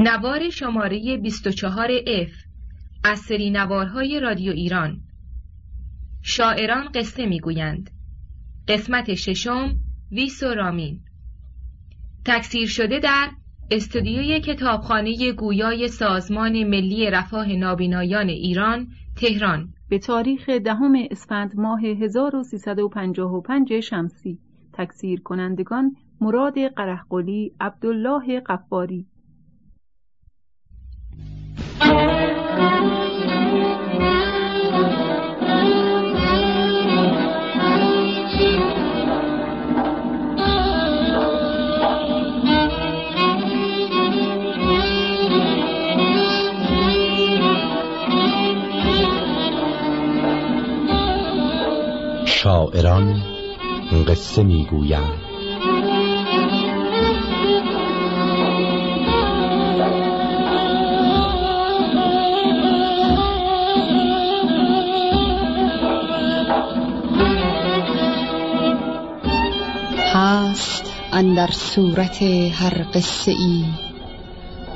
نوار شماره 24 F از سری نوارهای رادیو ایران. شاعران قصه می‌گویند. قسمت ششم ویس و رامین. تکثیر شده در استودیوی کتابخانه گویای سازمان ملی رفاه نابینایان ایران تهران. به تاریخ دهم اسفند ماه 1355 شمسی. تکثیر کنندگان مراد قرهقلی عبدالله قفاری. شاعران قصه می‌گویند. اندر صورت هر قصه ای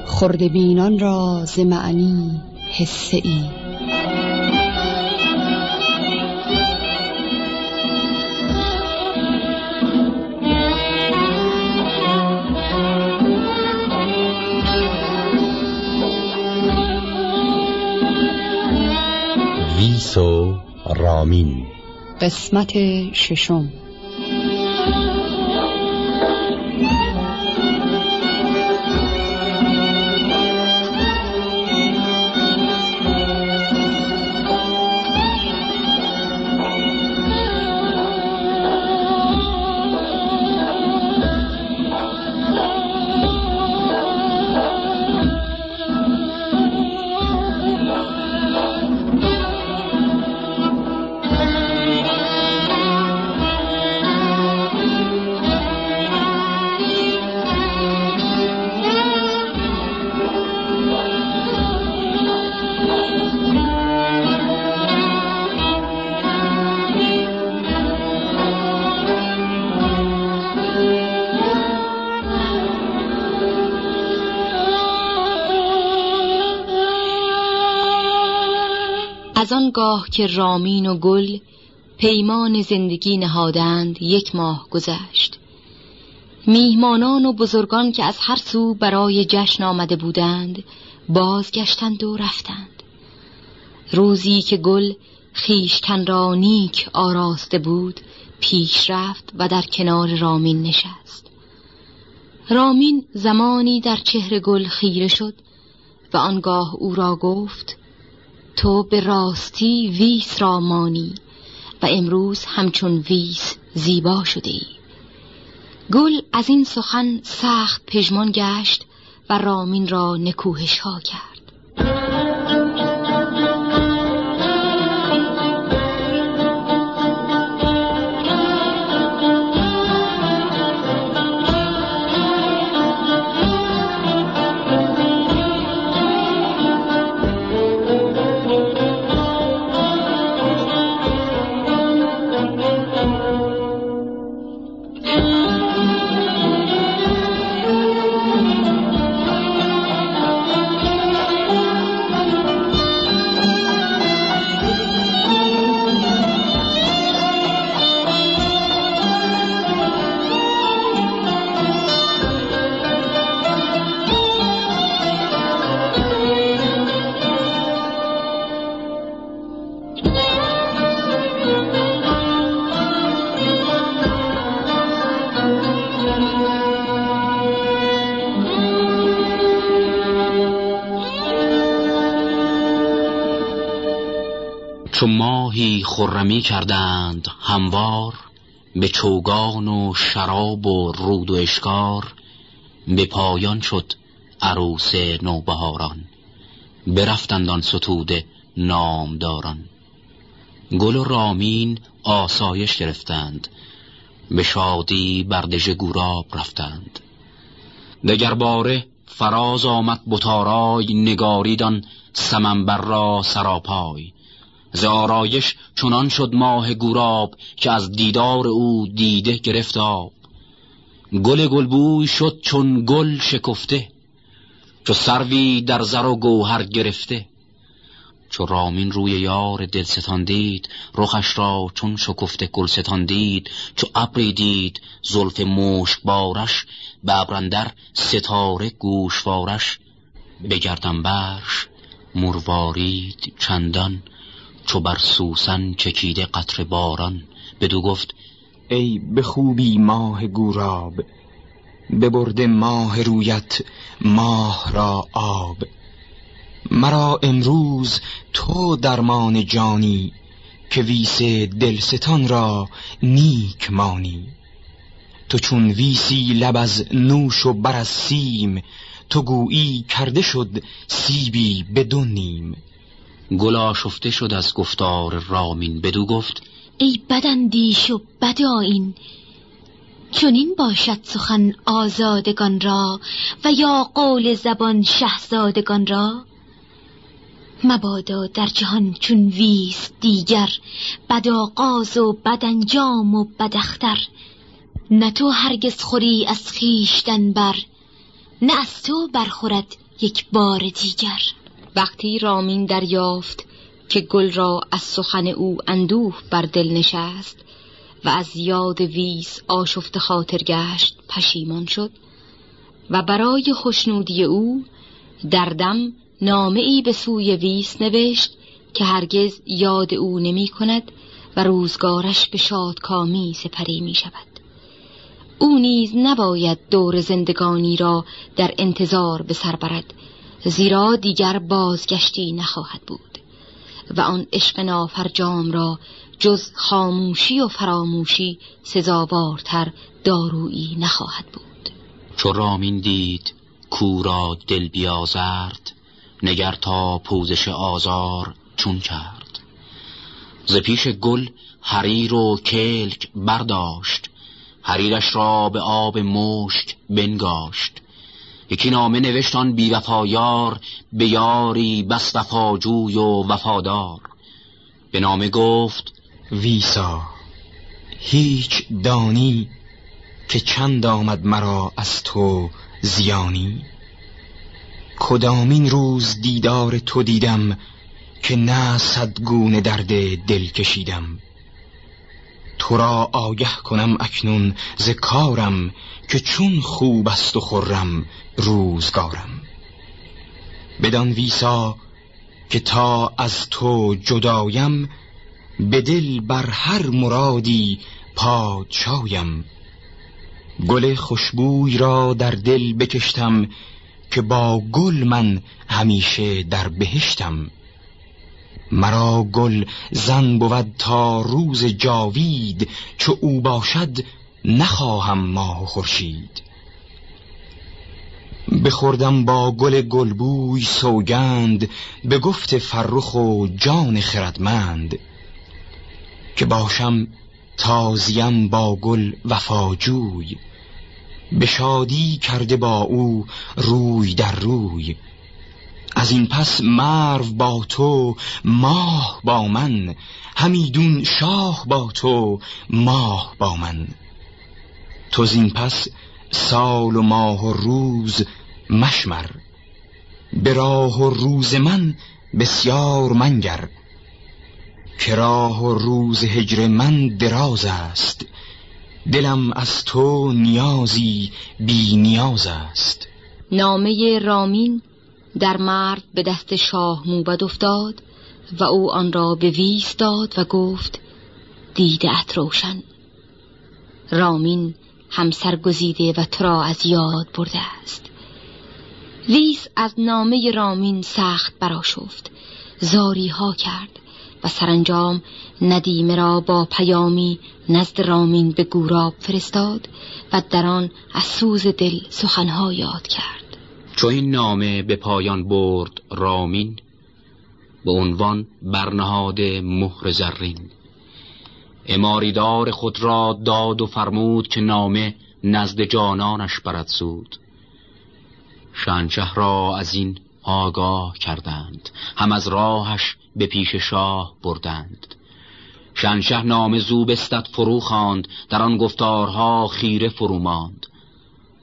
خرد بینان را ز معنی حسه ای. رامین. قسمت ششم. از آنگاه که رامین و گل پیمان زندگی نهادند یک ماه گذشت. میهمانان و بزرگان که از هر سو برای جشن آمده بودند بازگشتند و رفتند. روزی که گل خیشتن را نیک آراسته بود پیش رفت و در کنار رامین نشست. رامین زمانی در چهره گل خیره شد و آنگاه او را گفت تو به راستی ویس را مانی و امروز همچون ویس زیبا شده ای. گل از این سخن سخت پژمان گشت و رامین را نکوهش ها کرد چو ماهی خرمی کردند هموار به چوگان و شراب و رود و اشکار به پایان شد عروس نوبهاران برفتند آن ستوده نامداران. گل و رامین آسایش گرفتند به شادی بر دژ گوراب رفتند. دگر باره فراز آمد بتارای نگاریدان سمنبر را سراپای. ز آرایش چنان شد ماه گوراب که از دیدار او دیده گرفت آب. گل گلبوی شد چون گل شکفته چو سروی در زر و گوهر گرفته. چو رامین روی یار دلستان دید رخش را چون شکفته گلستان دید. چو ابری دید زلف مشک بارش به ابرندر ستاره گوشوارش. بگردم برش مروارید چندان چو بر سوسن چکیده قطر باران. بدو گفت ای به خوبی ماه گوراب ببرده ماه رویت ماه را آب. مرا امروز تو درمان جانی که ویس دلستان را نیک مانی. تو چون ویسی لب از نوش و بر از سیم تو گویی کرده شد سیبی بدون نیم. گل آشفته شد از گفتار رامین. بدو گفت ای بدندیش و بد آیین چنین باشد سخن آزادگان را و یا قول زبان شهزادگان را؟ مبادا در جهان چون ویس دیگر بد آغاز و بد انجام و بد اختر. نه تو هرگز خوری از خیشتن بر نه از تو برخورد یک بار دیگر. وقتی رامین دریافت که گل را از سخن او اندوه بر دل نشست و از یاد ویس آشفت خاطر گشت پشیمان شد و برای خوشنودی او در دم نامه ای به سوی ویس نوشت که هرگز یاد او نمی کند و روزگارش به شادکامی سپری می شود. او نیز نباید دور زندگانی را در انتظار به سر برد زیرا دیگر بازگشتی نخواهد بود. و آن عشق نافرجام را جز خاموشی و فراموشی سزاوارتر دارویی نخواهد بود. چو رامین دید کورا دل بیازرد نگر تا پوزش آزار چون کرد. ز پیش گل حریر و کلک برداشت حریرش را به آب مشک بنگاشت. یکی نامه نوشت آن بی وفایار به یاری بس وفاجوی و وفادار. به نامه گفت ویسا هیچ دانی که چند آمد مرا از تو زیانی؟ کدامین روز دیدار تو دیدم که نه صدگونه درد دل کشیدم؟ تو را آگه کنم اکنون ز کارم که چون خوب است و خرم روزگارم. بدان ویسا که تا از تو جدایم به دل بر هر مرادی پادشایم. گل خوشبوی را در دل بکشتم که با گل من همیشه در بهشتم. مرا گل زن بود تا روز جاوید چو او باشد نخواهم ماه و خورشید. بخوردم با گل گلبوی سوگند به گفت فرخ و جان خردمند. که باشم تازیم با گل وفاجوی به شادی کرده با او روی در روی. از این پس مرو با تو ماه با من. همیدون شاه با تو ماه با من. تو زین پس سال و ماه و روز مشمر. به راه و روز من بسیار منگر. که راه و روز هجر من دراز است. دلم از تو نیازی بی نیاز است. نامه رامین در مرد به دست شاه موبد افتاد و او آن را به ویس داد و گفت دیده ات روشن. رامین همسر گزیده و تو را از یاد برده است. ویس از نامه رامین سخت براشفت زاری ها کرد و سرانجام ندیمه را با پیامی نزد رامین به گوراب فرستاد و در آن از سوز دل سخنها یاد کرد. چو این نامه به پایان برد رامین به عنوان برنهاد مهر زرین. اماریدار خود را داد و فرمود که نامه نزد جانانش برد سود. شنشه را از این آگاه کردند هم از راهش به پیش شاه بردند. شنشه نام زوبستت فرو خواند در آن گفتارها خیره فرو ماند.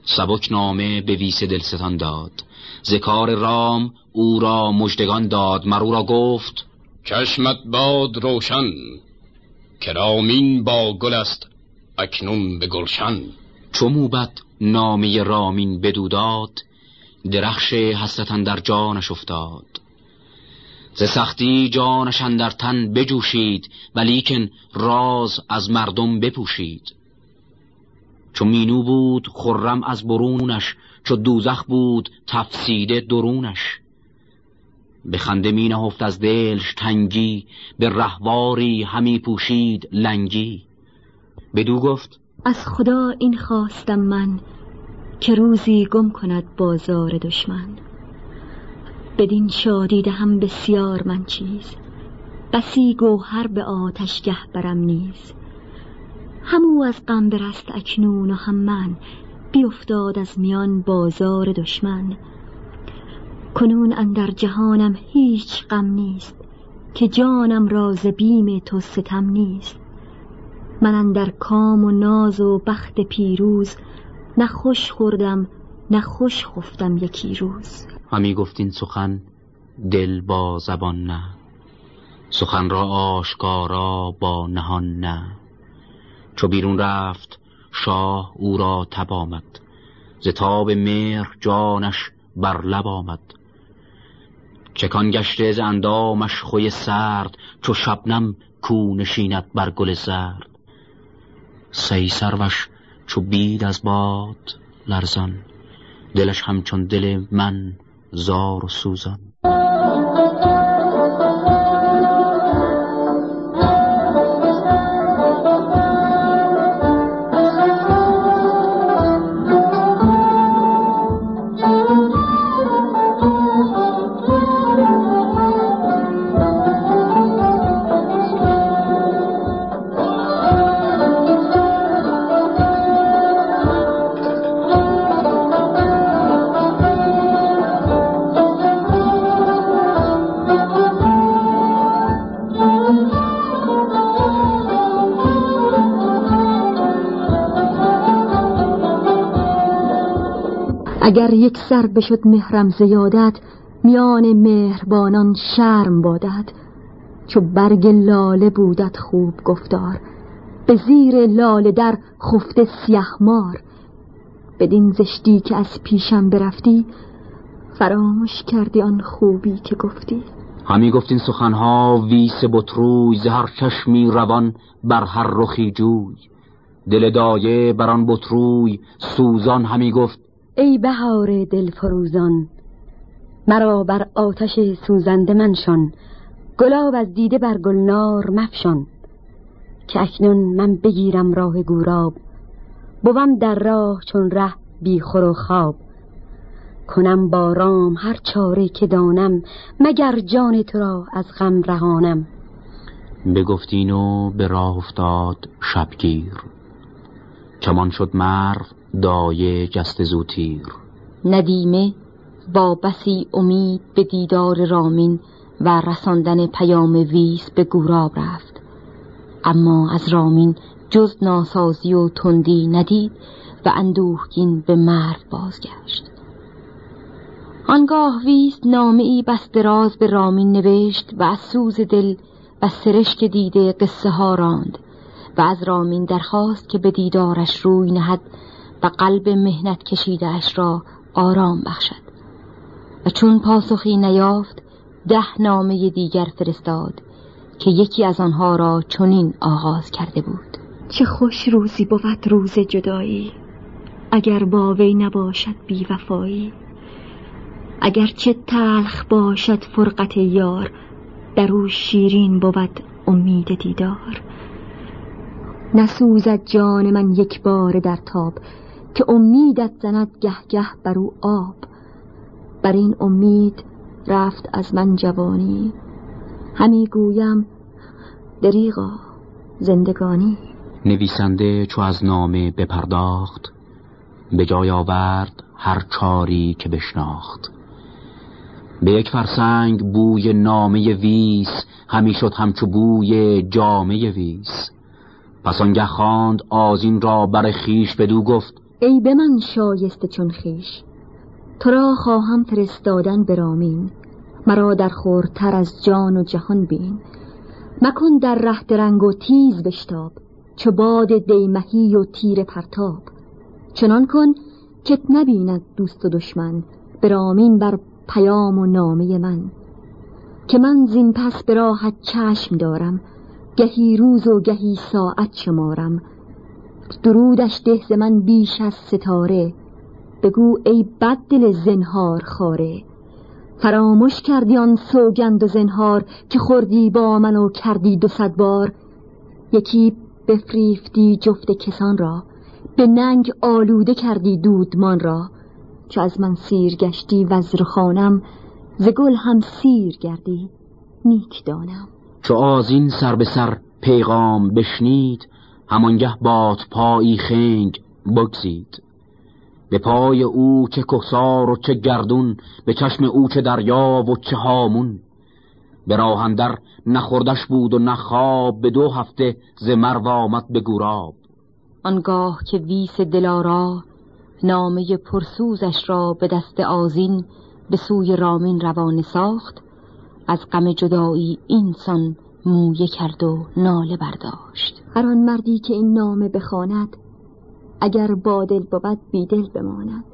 سبک نامه به ویس دلستان داد. ذکار رام او را مجدگان داد. مرو را گفت چشمت باد روشن کرامین با گل است اکنون به گلشن. چو موبت نامه رامین بدوداد درخش حسرتن در جانش افتاد. ز سختی جانش در تن بجوشید ولیکن راز از مردم بپوشید. چو مینو بود خرم از برونش چو دوزخ بود تفسیده درونش. به خنده می نهفت از دلش تنگی به رهواری همی پوشید لنگی. بدو گفت از خدا این خواستم من که روزی گم کند بازار دشمن. بدین شادی هم بسیار من چیز بسی گوهر به آتشگه برم نیز. همو از غم برست اکنون و هم من بیافتاد از میان بازار دشمن. کنون اندر جهانم هیچ غم نیست که جانم راز بیم تو ستم نیست. من اندر کام و ناز و بخت پیروز نه خوش خوردم نه خوش خفتم یکی روز. همی گفتین سخن دل با زبان نه سخن را آشکارا با نهان نه. چو بیرون رفت شاه او را تب آمد. ز تاب مهر جانش بر لب آمد. چکان گشته ز اندامش خوی سرد چو شبنم کو نشیند بر گل زرد. سی سروش چو بید از باد لرزان دلش همچون دل من زار و سوزان. اگر یک سر بشد مهرم زیادت میان مهربانان شرم بادد چو برگ لاله بودت خوب گفتار به زیر لاله در خفته سیه مار. بدین زشتی که از پیشم برفتی فراموش کردی آن خوبی که گفتی. همی گفتین سخنها ویس بطروی زهر چشمی روان بر هر رخی جوی. دل دایه بر آن بطروی سوزان همی گفت ای بهار دل فروزان مرا بر آتش سوزنده منشان گلاب از دیده بر گلنار مفشان که اکنون من بگیرم راه گوراب بوم در راه چون ره بیخور و خواب. کنم با رام هر چاره که دانم مگر جان تو را از غم رهانم. بگفتین و به راه افتاد شبگیر کمان شد مرو دایه جست زوتیر. ندیمه با بسی امید به دیدار رامین و رساندن پیام ویس به گوراب رفت. اما از رامین جز ناسازی و تندی ندید و اندوهگین به مرد بازگشت. آنگاه ویس نامه ای بس دراز به رامین نوشت و از سوز دل و سرشک دیده قصه ها راند و از رامین درخواست که به دیدارش روی نهد و قلب مهنت کشیده اش را آرام بخشد. و چون پاسخی نیافت ده نامه دیگر فرستاد که یکی از آنها را چنین آغاز کرده بود. چه خوش روزی بود روز جدایی. اگر با وی نباشد بی وفایی. اگر چه تلخ باشد فرقت یار در او شیرین بود امید دیدار. نسوزد جان من یک بار در تاب که امیدت زند گه بر او آب. بر این امید رفت از من جوانی. همی گویم دریغا زندگانی. نویسنده چو از نامه بپرداخت به جای آورد هر چاری که بشناخت. به یک فرسنگ بوی نامه ویس همی شد همچو بوی جامه ویس. پس آنگه خواند آزین را بر خیش بدو گفت ای به من شایسته چون خیش. تو را خواهم فرستادن به رامین. مرا در خورتر از جان و جهان بین. مکن در ره درنگ و تیز بشتاب چو باد دیمهی و تیر پرتاب. چنان کن که نبیند دوست و دشمن به رامین بر پیام و نامه من. که من زین پس به راحت چشم دارم گهی روز و گهی ساعت شمارم. درودش ده من بیش از ستاره. بگو ای بد دل زنهار خاره. فراموش کردی آن سوگند و زنهار که خوردی با من و کردی دو صد بار. یکی بفریفتی جفت کسان را به ننگ آلوده کردی دودمان را. چو از من سیر گشتی وزر خانم ز گل هم سیر گردی نیک دانم. چو آزین سر به سر پیغام بشنید همانگه باد پایی خنگ بگزید. به پای او چه کسار و چه گردون به چشم او چه دریا و چه هامون. به راهندر نخوردش بود و نخواب به دو هفته ز مرو آمد به گوراب. آنگاه که ویس دلارا نامه پرسوزش را به دست آزین به سوی رامین روانه ساخت از غم جدایی اینسان مویه کرد و ناله برداشت. هر آن مردی که این نامه بخواند اگر بادل بود بیدل بماند.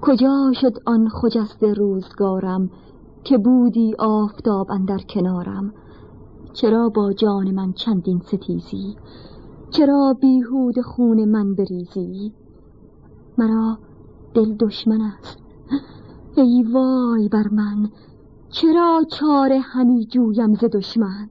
کجا شد آن خجست روزگارم که بودی آفتاب اندر کنارم؟ چرا با جان من چندین ستیزی؟ چرا بیهود خون من بریزی؟ مرا دل دشمن است. ای وای بر من! چرا چاره همی جویم ز دشمن؟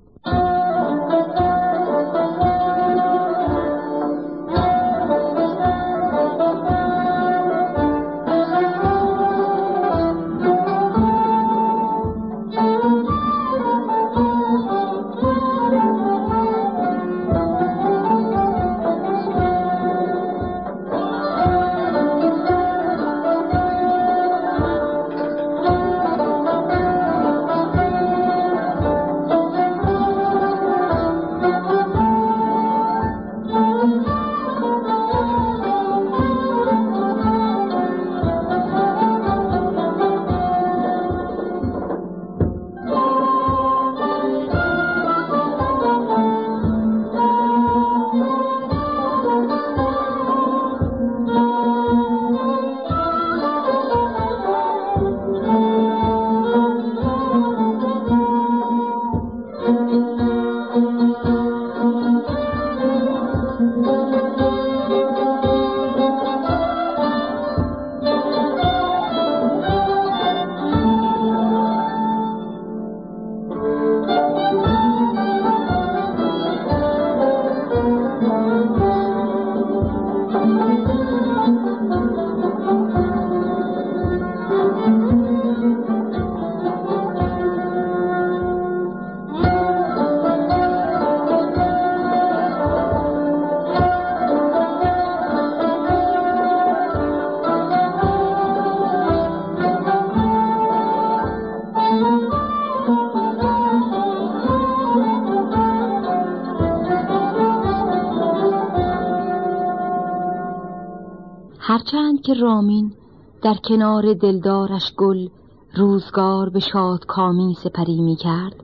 هرچند که رامین در کنار دلدارش گل روزگار به شاد کامی سپری می کرد.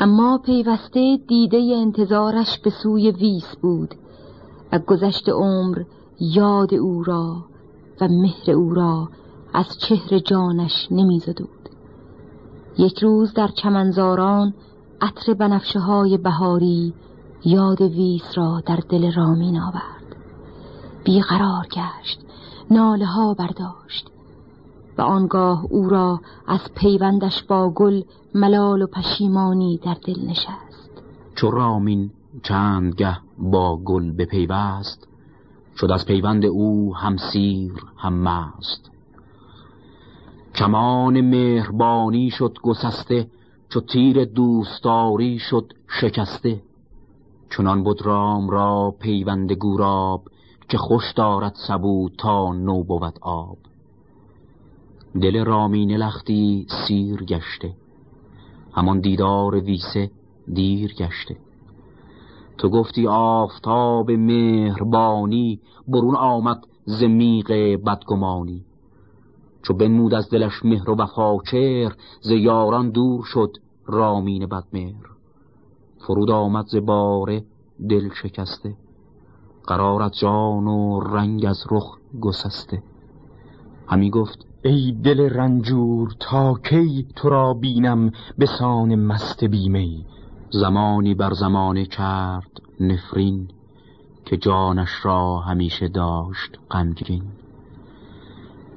اما پیوسته دیده انتظارش به سوی ویس بود و گذشت عمر یاد او را و مهر او را از چهر جانش نمی زدود. یک روز در چمنزاران عطر بنفشه های بهاری یاد ویس را در دل رامین آورد. بیقرار گشت. ناله ها برداشت و آنگاه او را از پیوندش با گل ملال و پشیمانی در دل نشست. چو رامین چندگه با گل به پیوست شد از پیوند او هم سیر هم مست. کمان مهربانی شد گسسته چو تیر دوستاری شد شکسته. چنان بود رام را پیوند گوراب که خوش دارد سبو تا نو بود آب. دل رامین لختی سیر گشته همان دیدار ویسه دیر گشته. تو گفتی آفتاب مهربانی برون آمد ز میغ بدگمانی. چو بنمود از دلش مهر و وفا چهر ز یاران دور شد رامین بدمهر. فرود آمد ز باره دل شکسته. قرارت جان و رنگ از رخ گسسته. همی گفت ای دل رنجور تا کی تو را بینم به سان مست بیمی زمانی بر زمانه کرد نفرین که جانش را همیشه داشت غمگین.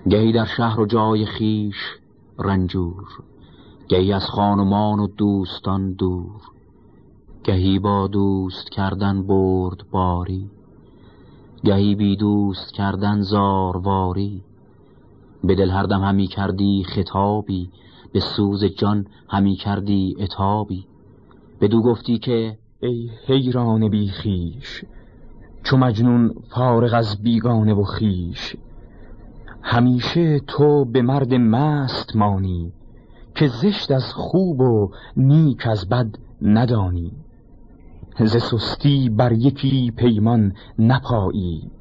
گهی در شهر و جای خیش رنجور گهی از خانمان و دوستان دور. گهی با دوست کردن برد باری گهی بی دوست کردن زارواری. به دل هر دم همی کردی خطابی. به سوز جان همی کردی اتابی بدو گفتی که ای حیران بی خیش چو مجنون فارغ از بیگانه و خیش همیشه تو به مرد مست مانی که زشت از خوب و نیک از بد ندانی. ز سستی بر یکی پیمان نپایی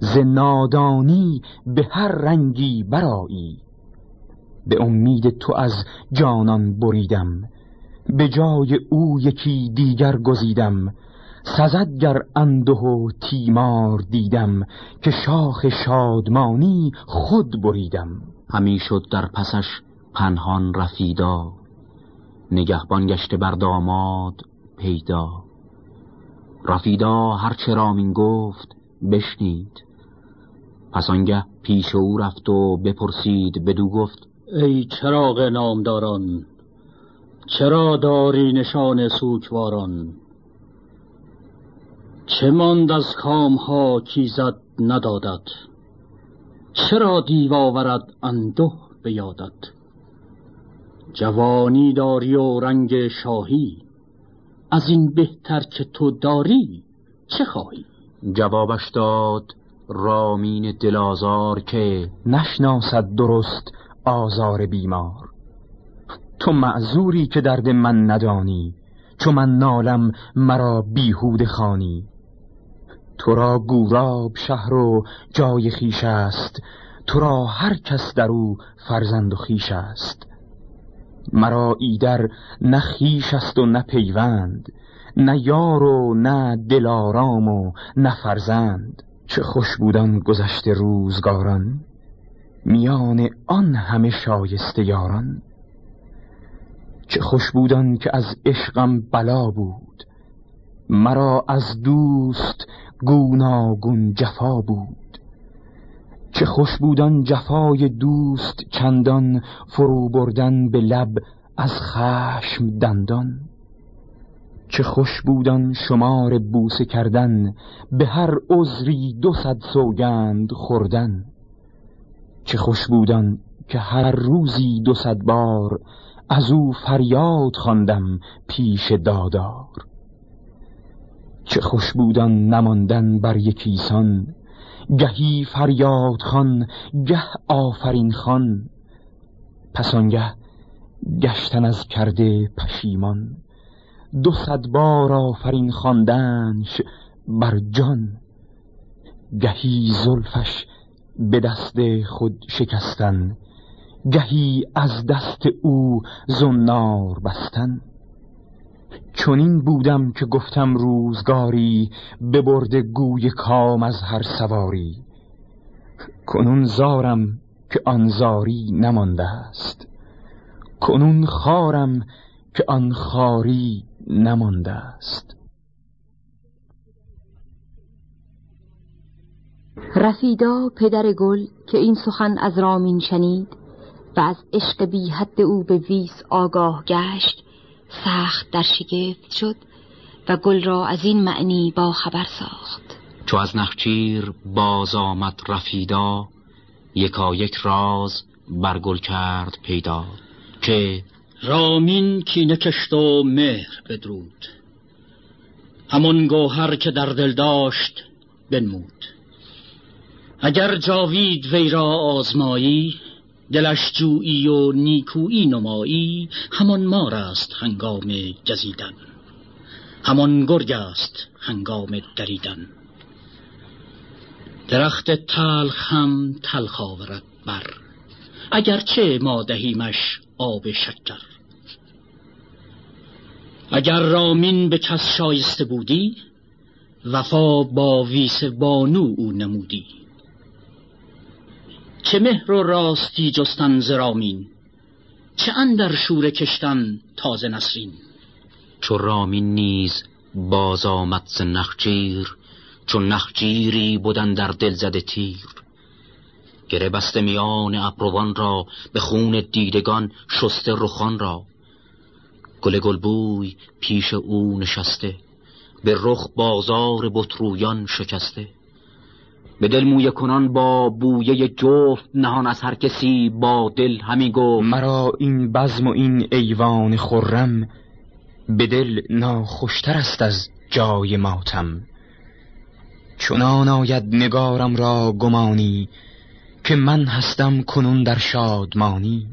ز نادانی به هر رنگی برایی به امید تو از جانان بریدم به جای او یکی دیگر گزیدم. سزد گر انده و تیمار دیدم که شاخ شادمانی خود بریدم. همی شد در پسش پنهان رفیدا نگهبان گشته بر داماد پیدا. رفیدا هر رامین گفت بشنید. پس آنگه پیش او رفت و بپرسید بدو گفت ای چراغ نامداران چرا داری نشان سوکواران؟ چه ماند از کام ها کیزد ندادد چرا دیو آورد انده بیادد جوانی داری و رنگ شاهی از این بهتر که تو داری چه خواهی؟ جوابش داد رامین دلازار که نشناسد درست آزار بیمار. تو معذوری که درد من ندانی چو من نالم مرا بیهود خانی تو را گوراب شهر و جای خیش است تو را هر کس در او فرزند و خیش است. مرا ایدر نه خیش است و نه پیوند نه یار و نه دلارام و نه فرزند. چه خوش بودن گذشته روزگاران میان آن همه شایسته یاران. چه خوش بودن که از عشقم بلا بود مرا از دوست گوناگون جفا بود. چه خوش بودن جفای دوست چندان فرو بردن به لب از خشم دندان. چه خوش بودن شمار بوسه کردن به هر عذری دو صد سوگند خوردن. چه خوش بودن که هر روزی دو صد بار از او فریاد خواندم پیش دادار. چه خوش بودن نماندن بر یکیسان گهی فریاد خان گه آفرین خان پس آنگه گشتن از کرده پشیمان. دو صد بار آفرین خواندنش بر جان. گهی زلفش به دست خود شکستن. گهی از دست او زنار بستن. چنین بودم که گفتم روزگاری ببرده گوی کام از هر سواری. کنون زارم که آن زاری نمانده است. کنون خارم که آن خاری نمانده است. رفیدا پدر گل که این سخن از رامین شنید و از عشق بی حد او به ویس آگاه گشت سخت در شگفت شد و گل را از این معنی با خبر ساخت. چو از نخچیر باز آمد رفیدا یکا یک راز بر گل کرد پیدا. که رامین کی نکشت و مهر بدرود. همون گوهر که در دل داشت بنمود. اگر جاوید وی را آزمایی دلش جویی و نیکویی نمایی همان مار است هنگام جزیدن. همان گرگ است هنگام دریدن. درخت تلخ هم تلخ آورد بر. اگرچه ما دهیمش آب شکر. اگر رامین به کس شایسته بودی وفا با ویس بانو او نمودی. چه مهر و راستی جستن زرامین؟ چه اندر شور کشتن تازه نسرین؟ چو رامین نیز باز آمد ز نخجیر چون نخجیری بودن در دل زده تیر. گره بسته میان ابروان را به خون دیدگان شسته رخان را. گل گلبوی پیش او نشسته به رخ بازار بطرویان شکسته. به دل مویه کنان با بویه جفت نهان از هر کسی با دل همی گفت. مرا این بزم و این ایوان خرم به دل ناخوشتر است از جای ماتم. چنان آید نگارم را گمانی که من هستم کنون در شادمانی.